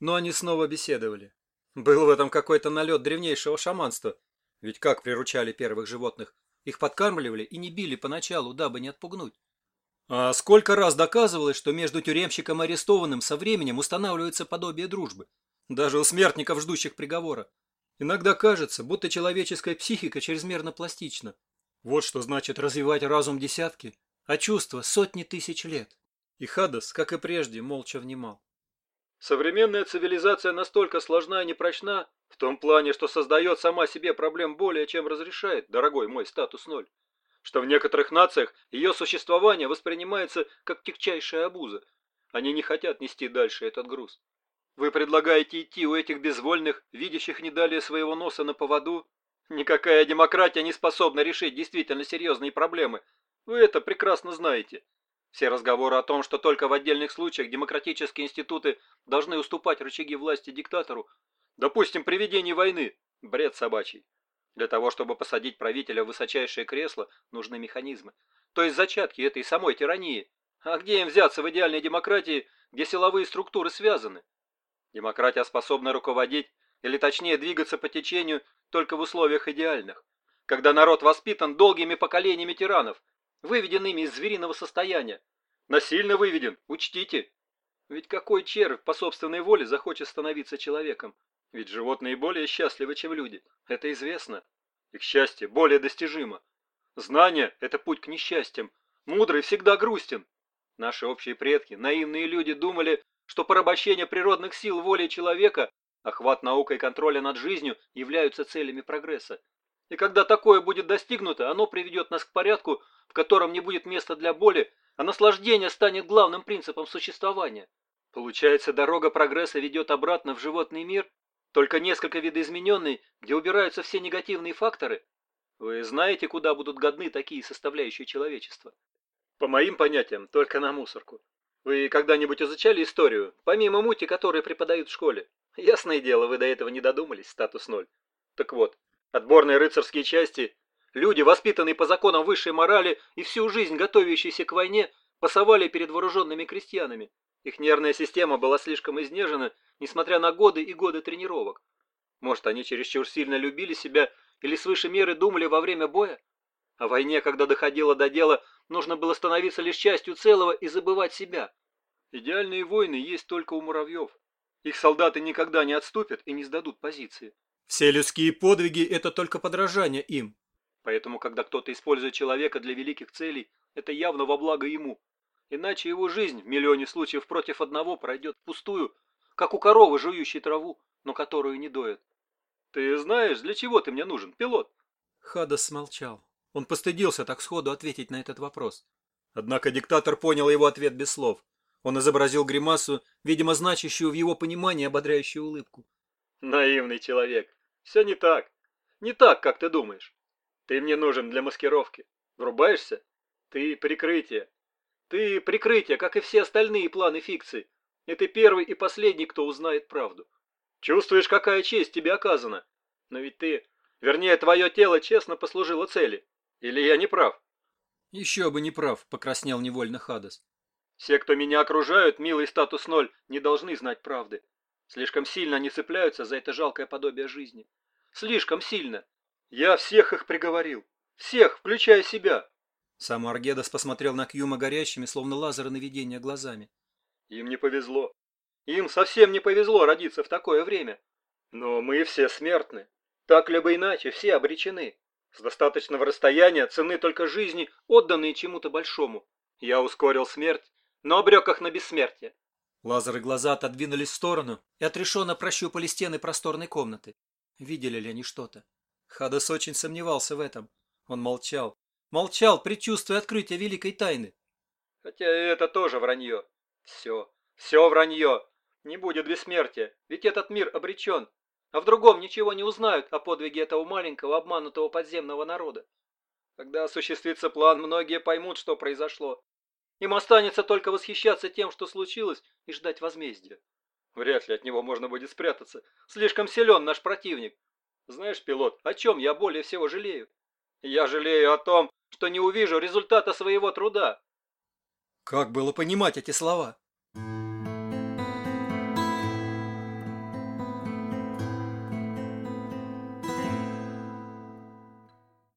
Но они снова беседовали. Был в этом какой-то налет древнейшего шаманства. Ведь как приручали первых животных? Их подкармливали и не били поначалу, дабы не отпугнуть. А сколько раз доказывалось, что между тюремщиком и арестованным со временем устанавливается подобие дружбы. Даже у смертников, ждущих приговора. Иногда кажется, будто человеческая психика чрезмерно пластична. Вот что значит развивать разум десятки, а чувства сотни тысяч лет. И Хадас, как и прежде, молча внимал. Современная цивилизация настолько сложна и непрочна, в том плане, что создает сама себе проблем более, чем разрешает, дорогой мой статус ноль, что в некоторых нациях ее существование воспринимается как тягчайшая обуза. Они не хотят нести дальше этот груз. Вы предлагаете идти у этих безвольных, видящих не далее своего носа на поводу? Никакая демократия не способна решить действительно серьезные проблемы. Вы это прекрасно знаете. Все разговоры о том, что только в отдельных случаях демократические институты должны уступать рычаги власти диктатору, допустим, при ведении войны, бред собачий. Для того, чтобы посадить правителя в высочайшее кресло, нужны механизмы. То есть зачатки этой самой тирании. А где им взяться в идеальной демократии, где силовые структуры связаны? Демократия способна руководить, или точнее двигаться по течению, только в условиях идеальных. Когда народ воспитан долгими поколениями тиранов, выведен ими из звериного состояния. Насильно выведен, учтите. Ведь какой червь по собственной воле захочет становиться человеком? Ведь животные более счастливы, чем люди. Это известно. Их счастье более достижимо. Знание – это путь к несчастьям. Мудрый всегда грустен. Наши общие предки, наивные люди, думали, что порабощение природных сил воли человека, охват наукой контроля над жизнью являются целями прогресса. И когда такое будет достигнуто, оно приведет нас к порядку, котором не будет места для боли, а наслаждение станет главным принципом существования. Получается, дорога прогресса ведет обратно в животный мир, только несколько видоизмененный, где убираются все негативные факторы. Вы знаете, куда будут годны такие составляющие человечества? По моим понятиям, только на мусорку. Вы когда-нибудь изучали историю, помимо мути, которые преподают в школе? Ясное дело, вы до этого не додумались, статус ноль. Так вот, Отборные рыцарские части, люди, воспитанные по законам высшей морали и всю жизнь готовящиеся к войне, пасовали перед вооруженными крестьянами. Их нервная система была слишком изнежена, несмотря на годы и годы тренировок. Может, они чересчур сильно любили себя или свыше меры думали во время боя? О войне, когда доходило до дела, нужно было становиться лишь частью целого и забывать себя. Идеальные войны есть только у муравьев. Их солдаты никогда не отступят и не сдадут позиции. Все людские подвиги – это только подражание им. Поэтому, когда кто-то использует человека для великих целей, это явно во благо ему. Иначе его жизнь в миллионе случаев против одного пройдет пустую, как у коровы, жующей траву, но которую не доят. Ты знаешь, для чего ты мне нужен, пилот? Хадас смолчал. Он постыдился так сходу ответить на этот вопрос. Однако диктатор понял его ответ без слов. Он изобразил гримасу, видимо, значащую в его понимании ободряющую улыбку. Наивный человек. Все не так. Не так, как ты думаешь. Ты мне нужен для маскировки. Врубаешься? Ты прикрытие. Ты прикрытие, как и все остальные планы фикции. И ты первый и последний, кто узнает правду. Чувствуешь, какая честь тебе оказана? Но ведь ты, вернее, твое тело честно послужило цели. Или я не прав? Еще бы не прав, покраснел невольно Хадас. Все, кто меня окружают, милый статус ноль, не должны знать правды. Слишком сильно они цепляются за это жалкое подобие жизни. Слишком сильно. Я всех их приговорил. Всех, включая себя. Сам Аргедас посмотрел на Кьюма горящими, словно лазеры наведения глазами. Им не повезло. Им совсем не повезло родиться в такое время. Но мы все смертны. Так либо иначе, все обречены. С достаточного расстояния цены только жизни, отданные чему-то большому. Я ускорил смерть, но обрек их на бессмертие. Лазеры глаза отодвинулись в сторону и отрешенно прощупали стены просторной комнаты. Видели ли они что-то? Хадас очень сомневался в этом. Он молчал. Молчал, предчувствуя открытие великой тайны. Хотя это тоже вранье. Все, все вранье. Не будет бессмертия, ведь этот мир обречен. А в другом ничего не узнают о подвиге этого маленького обманутого подземного народа. Когда осуществится план, многие поймут, что произошло. Им останется только восхищаться тем, что случилось, и ждать возмездия. Вряд ли от него можно будет спрятаться. Слишком силен наш противник. Знаешь, пилот, о чем я более всего жалею? Я жалею о том, что не увижу результата своего труда. Как было понимать эти слова?